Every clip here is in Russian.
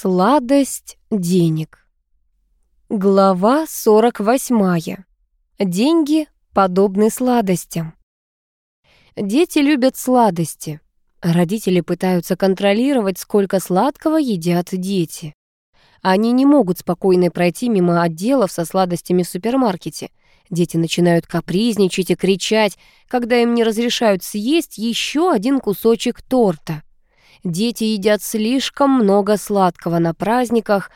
Сладость денег. Глава 48. Деньги подобны сладостям. Дети любят сладости. Родители пытаются контролировать, сколько сладкого едят дети. Они не могут спокойно пройти мимо отделов со сладостями в супермаркете. Дети начинают капризничать и кричать, когда им не разрешают съесть еще один кусочек торта. Дети едят слишком много сладкого на праздниках,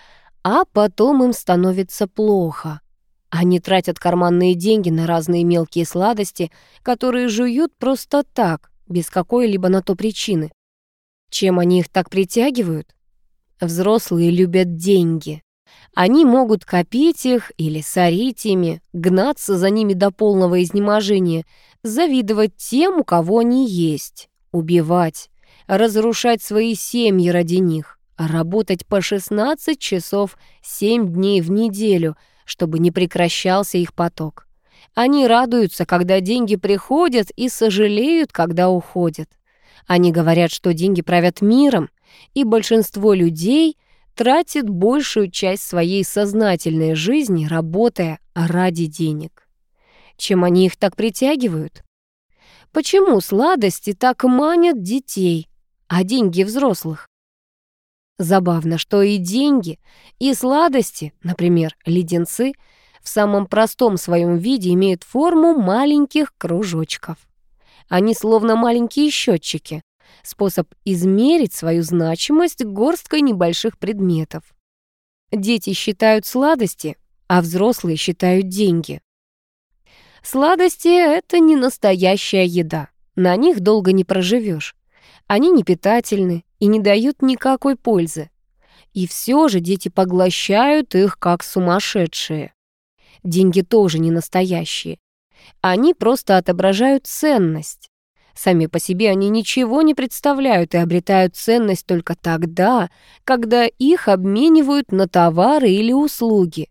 а потом им становится плохо. Они тратят карманные деньги на разные мелкие сладости, которые жуют просто так, без какой-либо на то причины. Чем они их так притягивают? Взрослые любят деньги. Они могут копить их или сорить ими, гнаться за ними до полного изнеможения, завидовать тем, у кого они есть, убивать, разрушать свои семьи ради них, работать по 16 часов 7 дней в неделю, чтобы не прекращался их поток. Они радуются, когда деньги приходят, и сожалеют, когда уходят. Они говорят, что деньги правят миром, и большинство людей тратит большую часть своей сознательной жизни, работая ради денег. Чем они их так притягивают? Почему сладости так манят детей, а деньги взрослых. Забавно, что и деньги, и сладости, например, леденцы, в самом простом своем виде имеют форму маленьких кружочков. Они словно маленькие счетчики, способ измерить свою значимость горсткой небольших предметов. Дети считают сладости, а взрослые считают деньги. Сладости — это не настоящая еда, на них долго не проживешь. Они не питательны и не дают никакой пользы. И все же дети поглощают их как сумасшедшие. Деньги тоже не настоящие. Они просто отображают ценность. Сами по себе они ничего не представляют и обретают ценность только тогда, когда их обменивают на товары или услуги.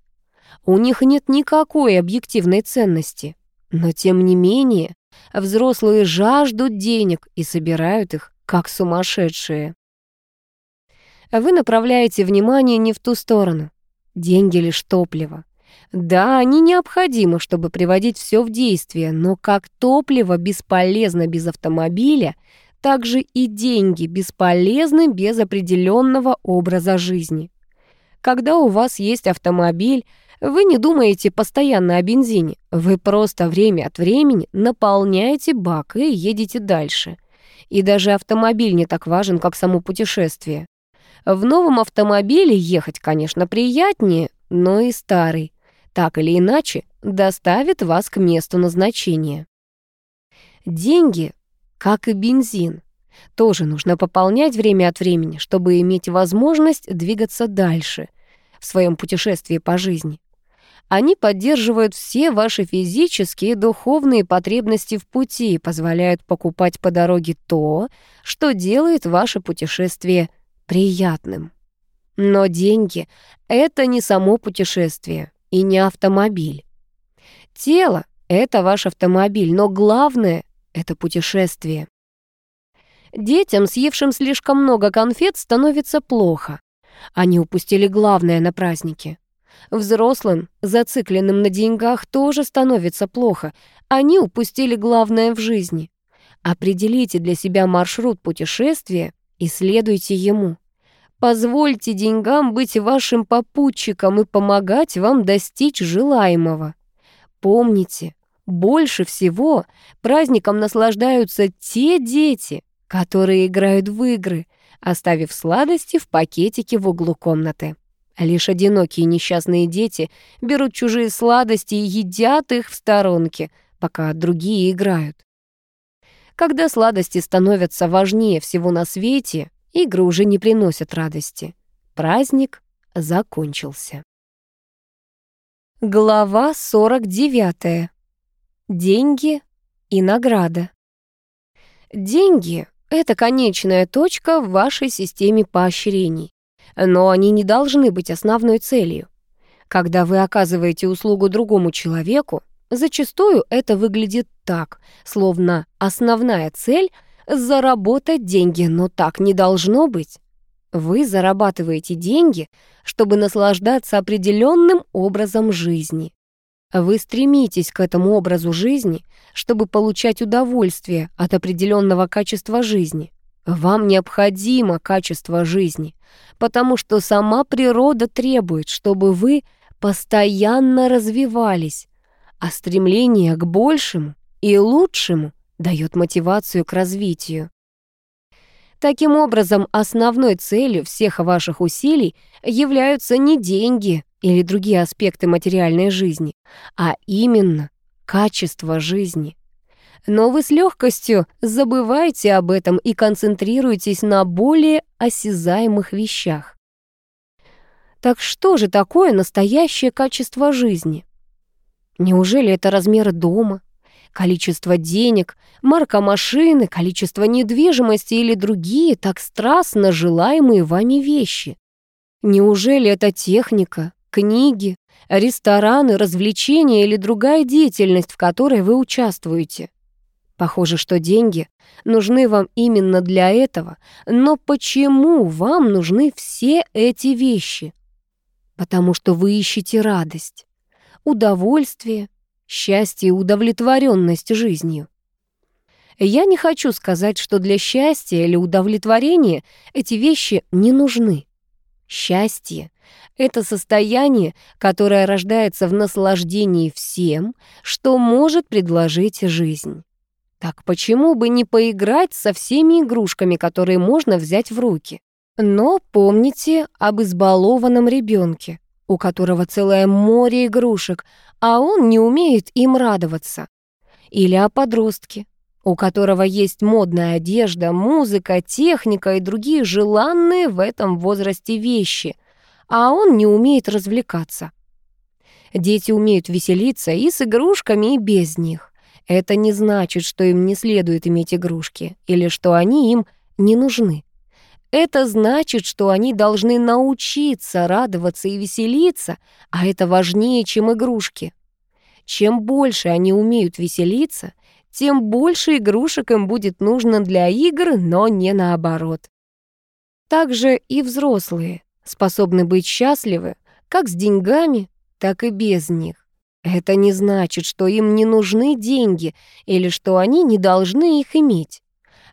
У них нет никакой объективной ценности. Но тем не менее, взрослые жаждут денег и собирают их как сумасшедшие. Вы направляете внимание не в ту сторону. Деньги лишь топливо. Да, они необходимы, чтобы приводить все в действие, но как топливо бесполезно без автомобиля, так же и деньги бесполезны без определенного образа жизни. Когда у вас есть автомобиль, вы не думаете постоянно о бензине, вы просто время от времени наполняете бак и едете дальше – и даже автомобиль не так важен, как само путешествие. В новом автомобиле ехать, конечно, приятнее, но и старый, так или иначе, доставит вас к месту назначения. Деньги, как и бензин, тоже нужно пополнять время от времени, чтобы иметь возможность двигаться дальше в своем путешествии по жизни. Они поддерживают все ваши физические и духовные потребности в пути и позволяют покупать по дороге то, что делает ваше путешествие приятным. Но деньги — это не само путешествие и не автомобиль. Тело — это ваш автомобиль, но главное — это путешествие. Детям, съевшим слишком много конфет, становится плохо. Они упустили главное на празднике. Взрослым, зацикленным на деньгах, тоже становится плохо. Они упустили главное в жизни. Определите для себя маршрут путешествия и следуйте ему. Позвольте деньгам быть вашим попутчиком и помогать вам достичь желаемого. Помните, больше всего праздником наслаждаются те дети, которые играют в игры, оставив сладости в пакетике в углу комнаты. Лишь одинокие несчастные дети берут чужие сладости и едят их в сторонке, пока другие играют. Когда сладости становятся важнее всего на свете, игры уже не приносят радости. Праздник закончился. Глава 49. Деньги и награда. Деньги — это конечная точка в вашей системе поощрений но они не должны быть основной целью. Когда вы оказываете услугу другому человеку, зачастую это выглядит так, словно основная цель — заработать деньги, но так не должно быть. Вы зарабатываете деньги, чтобы наслаждаться определенным образом жизни. Вы стремитесь к этому образу жизни, чтобы получать удовольствие от определенного качества жизни. Вам необходимо качество жизни, потому что сама природа требует, чтобы вы постоянно развивались, а стремление к большему и лучшему дает мотивацию к развитию. Таким образом, основной целью всех ваших усилий являются не деньги или другие аспекты материальной жизни, а именно качество жизни. Но вы с легкостью забываете об этом и концентрируетесь на более осязаемых вещах. Так что же такое настоящее качество жизни? Неужели это размер дома, количество денег, марка машины, количество недвижимости или другие так страстно желаемые вами вещи? Неужели это техника, книги, рестораны, развлечения или другая деятельность, в которой вы участвуете? Похоже, что деньги нужны вам именно для этого, но почему вам нужны все эти вещи? Потому что вы ищете радость, удовольствие, счастье и удовлетворенность жизнью. Я не хочу сказать, что для счастья или удовлетворения эти вещи не нужны. Счастье — это состояние, которое рождается в наслаждении всем, что может предложить жизнь. Так почему бы не поиграть со всеми игрушками, которые можно взять в руки? Но помните об избалованном ребенке, у которого целое море игрушек, а он не умеет им радоваться. Или о подростке, у которого есть модная одежда, музыка, техника и другие желанные в этом возрасте вещи, а он не умеет развлекаться. Дети умеют веселиться и с игрушками, и без них. Это не значит, что им не следует иметь игрушки или что они им не нужны. Это значит, что они должны научиться радоваться и веселиться, а это важнее, чем игрушки. Чем больше они умеют веселиться, тем больше игрушек им будет нужно для игр, но не наоборот. Также и взрослые способны быть счастливы как с деньгами, так и без них. Это не значит, что им не нужны деньги или что они не должны их иметь.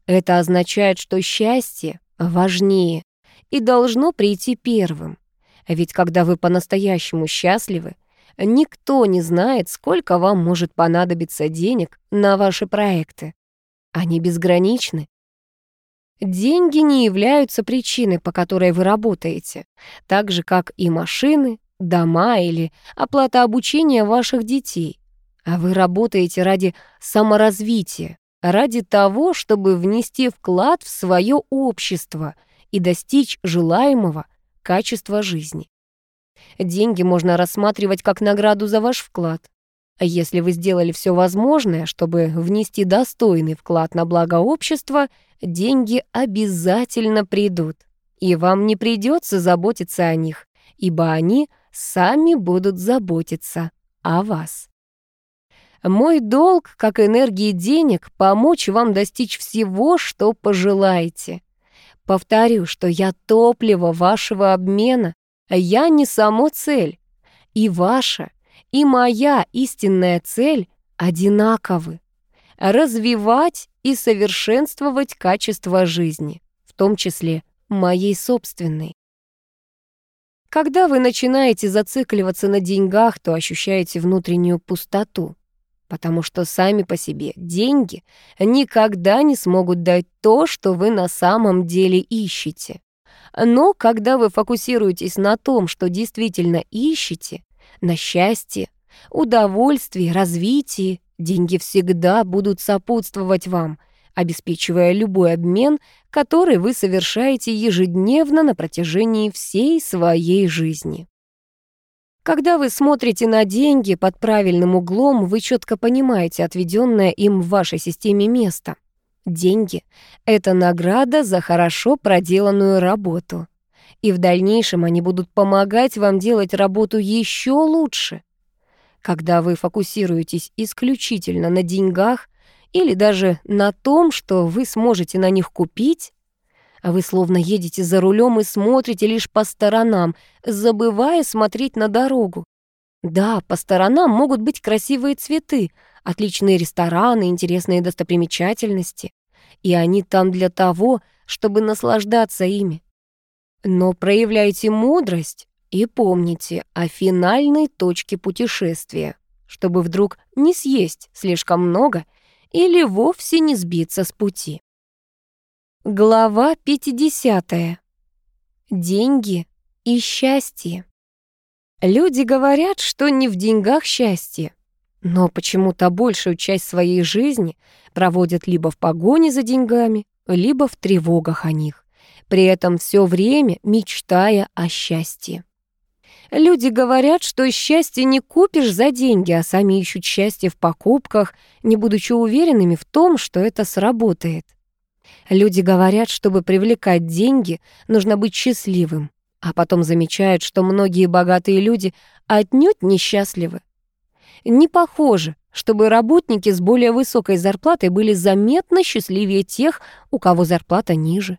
Это означает, что счастье важнее и должно прийти первым. Ведь когда вы по-настоящему счастливы, никто не знает, сколько вам может понадобиться денег на ваши проекты. Они безграничны. Деньги не являются причиной, по которой вы работаете, так же, как и машины, дома или оплата обучения ваших детей. А вы работаете ради саморазвития, ради того, чтобы внести вклад в свое общество и достичь желаемого качества жизни. Деньги можно рассматривать как награду за ваш вклад. А если вы сделали все возможное, чтобы внести достойный вклад на благо общества, деньги обязательно придут. И вам не придется заботиться о них, ибо они сами будут заботиться о вас. Мой долг, как энергии денег, помочь вам достичь всего, что пожелаете. Повторю, что я топливо вашего обмена, я не само цель. И ваша, и моя истинная цель одинаковы. Развивать и совершенствовать качество жизни, в том числе моей собственной. Когда вы начинаете зацикливаться на деньгах, то ощущаете внутреннюю пустоту потому что сами по себе деньги никогда не смогут дать то, что вы на самом деле ищете. Но когда вы фокусируетесь на том, что действительно ищете, на счастье, удовольствии, развитии, деньги всегда будут сопутствовать вам, обеспечивая любой обмен, который вы совершаете ежедневно на протяжении всей своей жизни. Когда вы смотрите на деньги под правильным углом, вы четко понимаете отведенное им в вашей системе место. Деньги — это награда за хорошо проделанную работу. И в дальнейшем они будут помогать вам делать работу еще лучше. Когда вы фокусируетесь исключительно на деньгах или даже на том, что вы сможете на них купить, А вы словно едете за рулем и смотрите лишь по сторонам, забывая смотреть на дорогу. Да, по сторонам могут быть красивые цветы, отличные рестораны, интересные достопримечательности. И они там для того, чтобы наслаждаться ими. Но проявляйте мудрость и помните о финальной точке путешествия, чтобы вдруг не съесть слишком много или вовсе не сбиться с пути. Глава 50. Деньги и счастье. Люди говорят, что не в деньгах счастье, но почему-то большую часть своей жизни проводят либо в погоне за деньгами, либо в тревогах о них, при этом все время мечтая о счастье. Люди говорят, что счастье не купишь за деньги, а сами ищут счастье в покупках, не будучи уверенными в том, что это сработает. Люди говорят, чтобы привлекать деньги, нужно быть счастливым, а потом замечают, что многие богатые люди отнюдь несчастливы. Не похоже, чтобы работники с более высокой зарплатой были заметно счастливее тех, у кого зарплата ниже.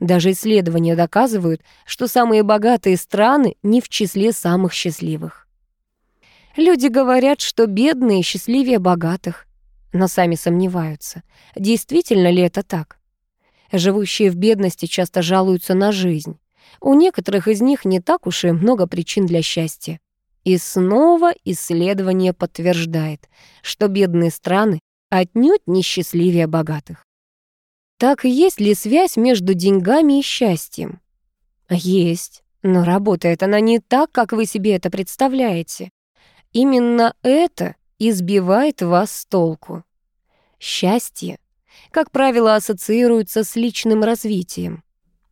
Даже исследования доказывают, что самые богатые страны не в числе самых счастливых. Люди говорят, что бедные счастливее богатых, но сами сомневаются, действительно ли это так. Живущие в бедности часто жалуются на жизнь. У некоторых из них не так уж и много причин для счастья. И снова исследование подтверждает, что бедные страны отнюдь не счастливее богатых. Так есть ли связь между деньгами и счастьем? Есть, но работает она не так, как вы себе это представляете. Именно это избивает вас с толку. Счастье как правило, ассоциируются с личным развитием.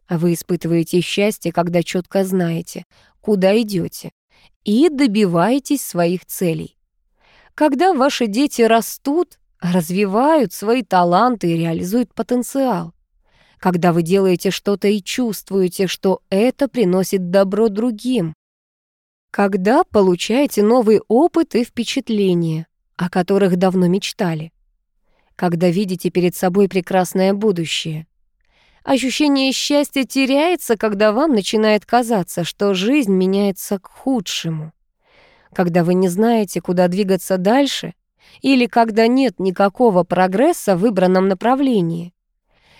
Вы испытываете счастье, когда четко знаете, куда идете, и добиваетесь своих целей. Когда ваши дети растут, развивают свои таланты и реализуют потенциал. Когда вы делаете что-то и чувствуете, что это приносит добро другим. Когда получаете новый опыт и впечатления, о которых давно мечтали когда видите перед собой прекрасное будущее. Ощущение счастья теряется, когда вам начинает казаться, что жизнь меняется к худшему. Когда вы не знаете, куда двигаться дальше, или когда нет никакого прогресса в выбранном направлении.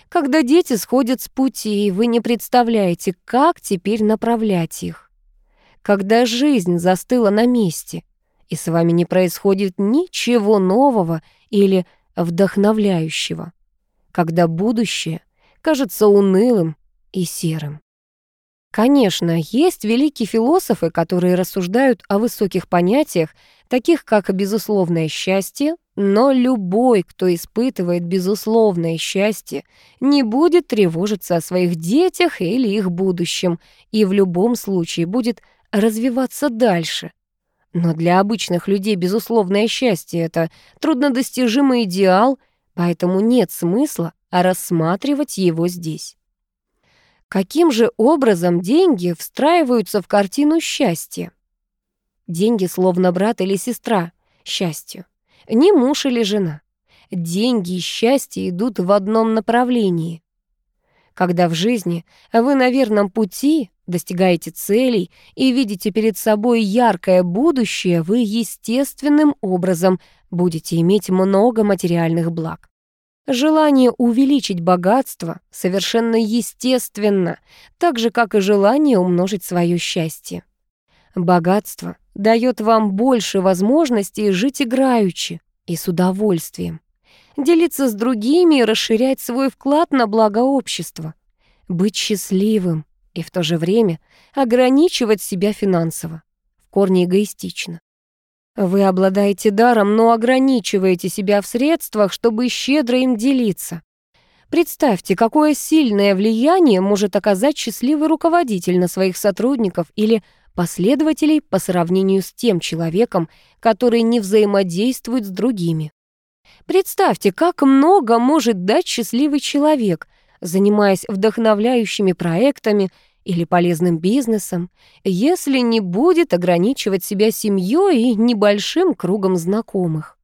Когда дети сходят с пути, и вы не представляете, как теперь направлять их. Когда жизнь застыла на месте, и с вами не происходит ничего нового или вдохновляющего, когда будущее кажется унылым и серым. Конечно, есть великие философы, которые рассуждают о высоких понятиях, таких как безусловное счастье, но любой, кто испытывает безусловное счастье, не будет тревожиться о своих детях или их будущем и в любом случае будет развиваться дальше – но для обычных людей безусловное счастье — это труднодостижимый идеал, поэтому нет смысла рассматривать его здесь. Каким же образом деньги встраиваются в картину счастья? Деньги словно брат или сестра счастью, не муж или жена. Деньги и счастье идут в одном направлении. Когда в жизни вы на верном пути, достигаете целей и видите перед собой яркое будущее, вы естественным образом будете иметь много материальных благ. Желание увеличить богатство совершенно естественно, так же, как и желание умножить свое счастье. Богатство дает вам больше возможностей жить играючи и с удовольствием, делиться с другими и расширять свой вклад на благо общества, быть счастливым, и в то же время ограничивать себя финансово. В корне эгоистично. Вы обладаете даром, но ограничиваете себя в средствах, чтобы щедро им делиться. Представьте, какое сильное влияние может оказать счастливый руководитель на своих сотрудников или последователей по сравнению с тем человеком, который не взаимодействует с другими. Представьте, как много может дать счастливый человек, занимаясь вдохновляющими проектами или полезным бизнесом, если не будет ограничивать себя семьей и небольшим кругом знакомых.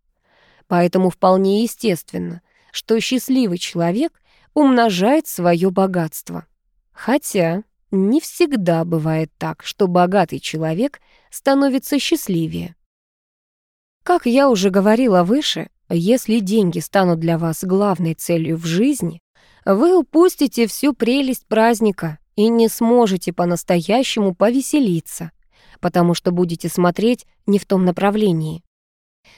Поэтому вполне естественно, что счастливый человек умножает свое богатство. Хотя не всегда бывает так, что богатый человек становится счастливее. Как я уже говорила выше, если деньги станут для вас главной целью в жизни, вы упустите всю прелесть праздника и не сможете по-настоящему повеселиться, потому что будете смотреть не в том направлении.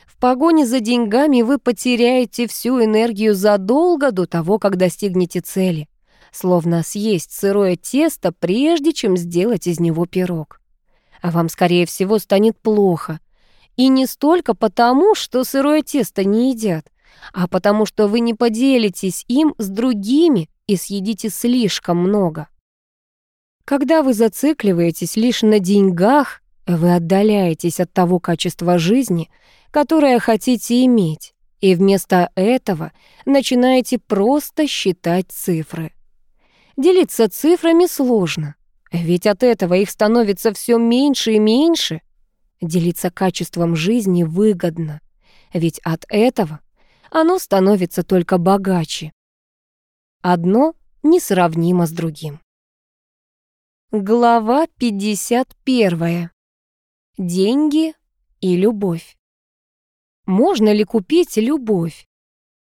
В погоне за деньгами вы потеряете всю энергию задолго до того, как достигнете цели, словно съесть сырое тесто, прежде чем сделать из него пирог. А вам, скорее всего, станет плохо. И не столько потому, что сырое тесто не едят, а потому что вы не поделитесь им с другими и съедите слишком много. Когда вы зацикливаетесь лишь на деньгах, вы отдаляетесь от того качества жизни, которое хотите иметь, и вместо этого начинаете просто считать цифры. Делиться цифрами сложно, ведь от этого их становится все меньше и меньше. Делиться качеством жизни выгодно, ведь от этого оно становится только богаче. Одно несравнимо с другим. Глава 51. Деньги и любовь. Можно ли купить любовь?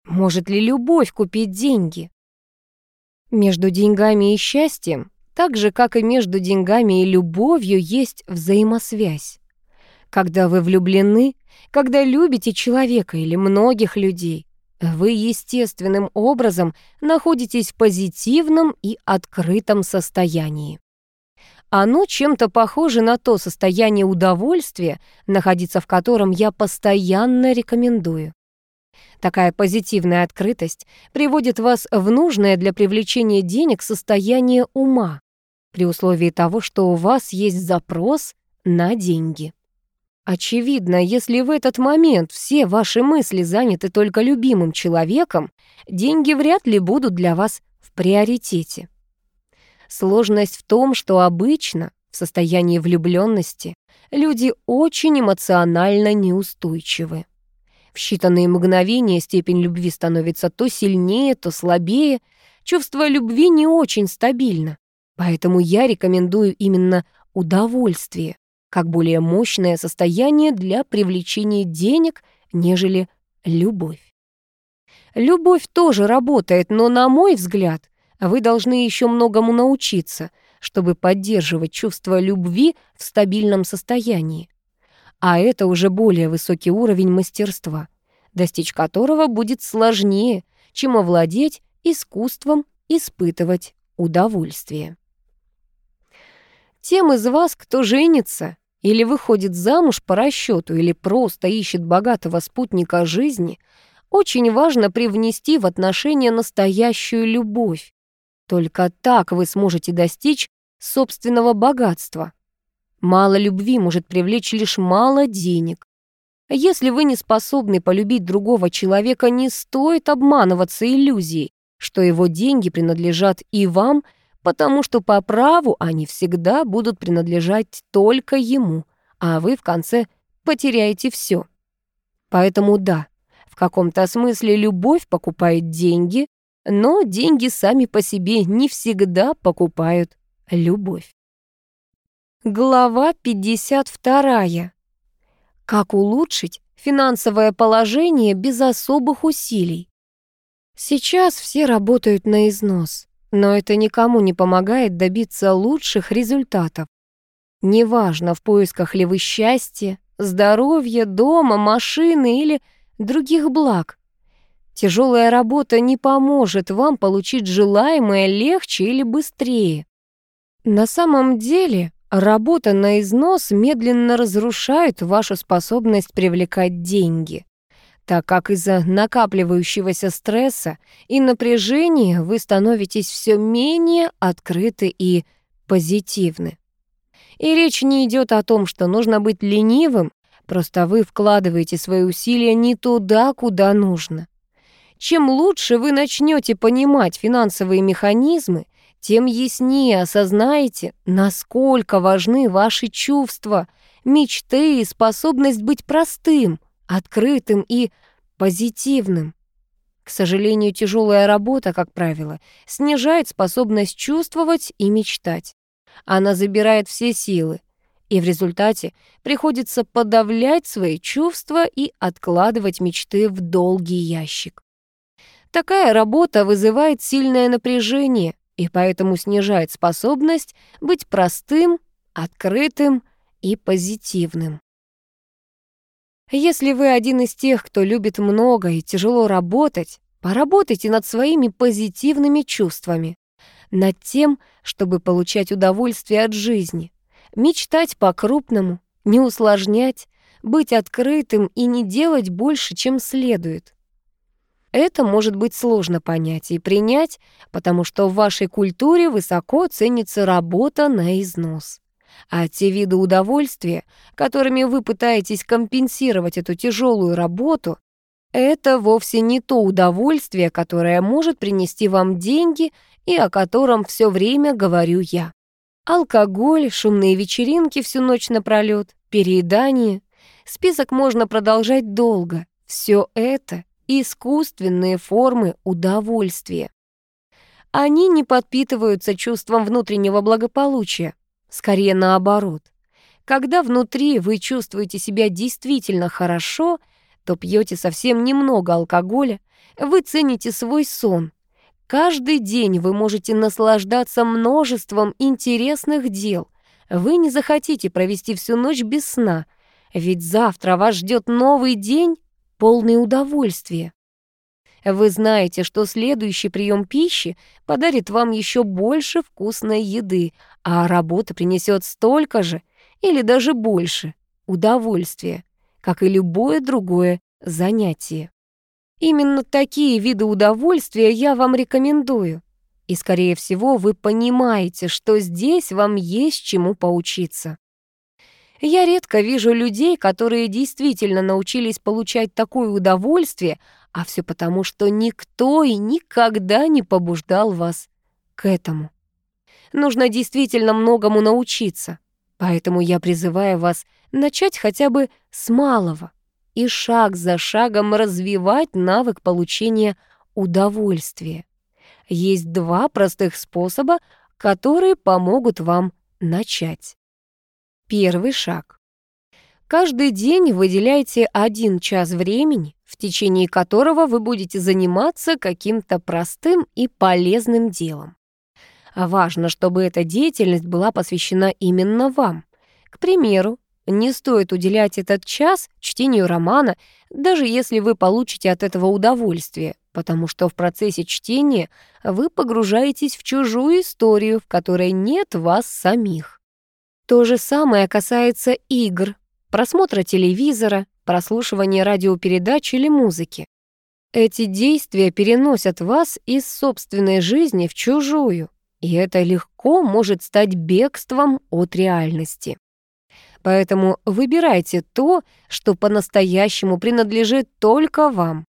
Может ли любовь купить деньги? Между деньгами и счастьем, так же, как и между деньгами и любовью, есть взаимосвязь. Когда вы влюблены, когда любите человека или многих людей, вы естественным образом находитесь в позитивном и открытом состоянии. Оно чем-то похоже на то состояние удовольствия, находиться в котором я постоянно рекомендую. Такая позитивная открытость приводит вас в нужное для привлечения денег состояние ума, при условии того, что у вас есть запрос на деньги. Очевидно, если в этот момент все ваши мысли заняты только любимым человеком, деньги вряд ли будут для вас в приоритете. Сложность в том, что обычно в состоянии влюбленности люди очень эмоционально неустойчивы. В считанные мгновения степень любви становится то сильнее, то слабее. Чувство любви не очень стабильно. Поэтому я рекомендую именно удовольствие, как более мощное состояние для привлечения денег, нежели любовь. Любовь тоже работает, но, на мой взгляд, вы должны еще многому научиться, чтобы поддерживать чувство любви в стабильном состоянии. А это уже более высокий уровень мастерства, достичь которого будет сложнее, чем овладеть искусством испытывать удовольствие. Тем из вас, кто женится или выходит замуж по расчету, или просто ищет богатого спутника жизни, очень важно привнести в отношения настоящую любовь, только так вы сможете достичь собственного богатства. Мало любви может привлечь лишь мало денег. Если вы не способны полюбить другого человека, не стоит обманываться иллюзией, что его деньги принадлежат и вам, потому что по праву они всегда будут принадлежать только ему, а вы в конце потеряете все. Поэтому да, в каком-то смысле любовь покупает деньги, но деньги сами по себе не всегда покупают любовь. Глава 52. Как улучшить финансовое положение без особых усилий? Сейчас все работают на износ, но это никому не помогает добиться лучших результатов. Неважно, в поисках ли вы счастья, здоровья, дома, машины или других благ. Тяжелая работа не поможет вам получить желаемое легче или быстрее. На самом деле, работа на износ медленно разрушает вашу способность привлекать деньги, так как из-за накапливающегося стресса и напряжения вы становитесь все менее открыты и позитивны. И речь не идет о том, что нужно быть ленивым, просто вы вкладываете свои усилия не туда, куда нужно. Чем лучше вы начнете понимать финансовые механизмы, тем яснее осознаете, насколько важны ваши чувства, мечты и способность быть простым, открытым и позитивным. К сожалению, тяжелая работа, как правило, снижает способность чувствовать и мечтать. Она забирает все силы, и в результате приходится подавлять свои чувства и откладывать мечты в долгий ящик. Такая работа вызывает сильное напряжение и поэтому снижает способность быть простым, открытым и позитивным. Если вы один из тех, кто любит много и тяжело работать, поработайте над своими позитивными чувствами, над тем, чтобы получать удовольствие от жизни, мечтать по-крупному, не усложнять, быть открытым и не делать больше, чем следует. Это может быть сложно понять и принять, потому что в вашей культуре высоко ценится работа на износ. А те виды удовольствия, которыми вы пытаетесь компенсировать эту тяжелую работу, это вовсе не то удовольствие, которое может принести вам деньги и о котором все время говорю я. Алкоголь, шумные вечеринки всю ночь напролёт, переедание. Список можно продолжать долго. Все это — искусственные формы удовольствия. Они не подпитываются чувством внутреннего благополучия, Скорее наоборот. Когда внутри вы чувствуете себя действительно хорошо, то пьете совсем немного алкоголя, вы цените свой сон. Каждый день вы можете наслаждаться множеством интересных дел. Вы не захотите провести всю ночь без сна, ведь завтра вас ждет новый день, полный удовольствия. Вы знаете, что следующий прием пищи подарит вам еще больше вкусной еды, а работа принесет столько же или даже больше удовольствия, как и любое другое занятие. Именно такие виды удовольствия я вам рекомендую. И, скорее всего, вы понимаете, что здесь вам есть чему поучиться. Я редко вижу людей, которые действительно научились получать такое удовольствие, а все потому, что никто и никогда не побуждал вас к этому. Нужно действительно многому научиться, поэтому я призываю вас начать хотя бы с малого и шаг за шагом развивать навык получения удовольствия. Есть два простых способа, которые помогут вам начать. Первый шаг. Каждый день выделяйте один час времени, в течение которого вы будете заниматься каким-то простым и полезным делом. Важно, чтобы эта деятельность была посвящена именно вам. К примеру, не стоит уделять этот час чтению романа, даже если вы получите от этого удовольствие, потому что в процессе чтения вы погружаетесь в чужую историю, в которой нет вас самих. То же самое касается игр, просмотра телевизора, прослушивания радиопередач или музыки. Эти действия переносят вас из собственной жизни в чужую, и это легко может стать бегством от реальности. Поэтому выбирайте то, что по-настоящему принадлежит только вам.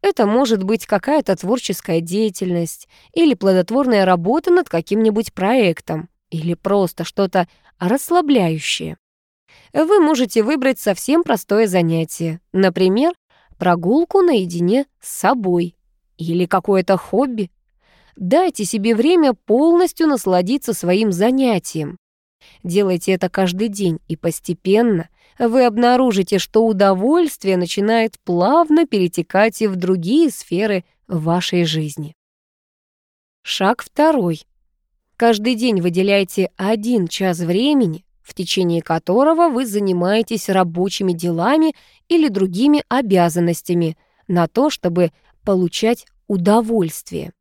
Это может быть какая-то творческая деятельность или плодотворная работа над каким-нибудь проектом, или просто что-то расслабляющее вы можете выбрать совсем простое занятие, например, прогулку наедине с собой или какое-то хобби. Дайте себе время полностью насладиться своим занятием. Делайте это каждый день, и постепенно вы обнаружите, что удовольствие начинает плавно перетекать и в другие сферы вашей жизни. Шаг второй. Каждый день выделяйте один час времени в течение которого вы занимаетесь рабочими делами или другими обязанностями на то, чтобы получать удовольствие.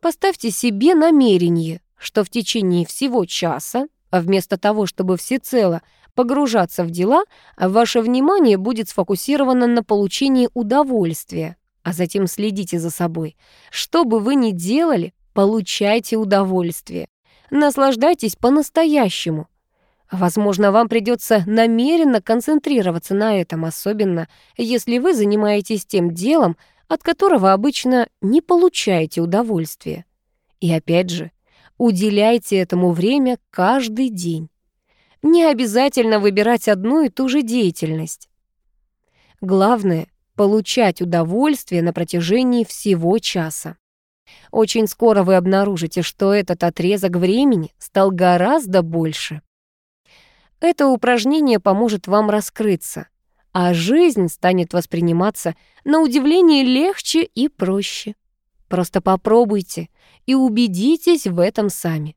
Поставьте себе намерение, что в течение всего часа, вместо того, чтобы всецело погружаться в дела, ваше внимание будет сфокусировано на получении удовольствия, а затем следите за собой. Что бы вы ни делали, получайте удовольствие. Наслаждайтесь по-настоящему, Возможно, вам придется намеренно концентрироваться на этом, особенно если вы занимаетесь тем делом, от которого обычно не получаете удовольствия. И опять же, уделяйте этому время каждый день. Не обязательно выбирать одну и ту же деятельность. Главное получать удовольствие на протяжении всего часа. Очень скоро вы обнаружите, что этот отрезок времени стал гораздо больше. Это упражнение поможет вам раскрыться, а жизнь станет восприниматься на удивление легче и проще. Просто попробуйте и убедитесь в этом сами.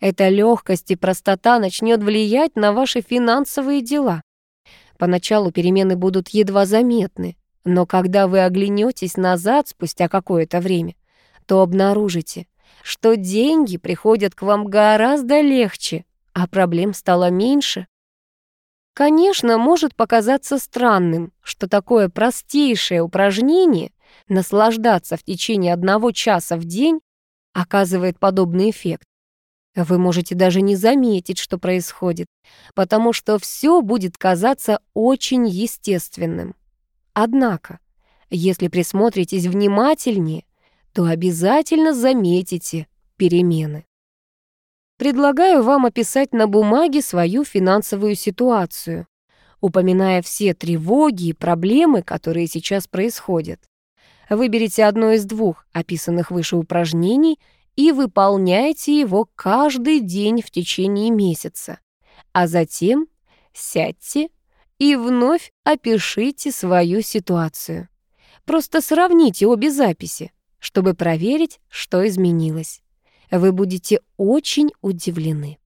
Эта легкость и простота начнет влиять на ваши финансовые дела. Поначалу перемены будут едва заметны, но когда вы оглянетесь назад спустя какое-то время, то обнаружите, что деньги приходят к вам гораздо легче, а проблем стало меньше. Конечно, может показаться странным, что такое простейшее упражнение наслаждаться в течение одного часа в день оказывает подобный эффект. Вы можете даже не заметить, что происходит, потому что все будет казаться очень естественным. Однако, если присмотритесь внимательнее, то обязательно заметите перемены. Предлагаю вам описать на бумаге свою финансовую ситуацию, упоминая все тревоги и проблемы, которые сейчас происходят. Выберите одно из двух описанных выше упражнений и выполняйте его каждый день в течение месяца. А затем сядьте и вновь опишите свою ситуацию. Просто сравните обе записи чтобы проверить, что изменилось. Вы будете очень удивлены.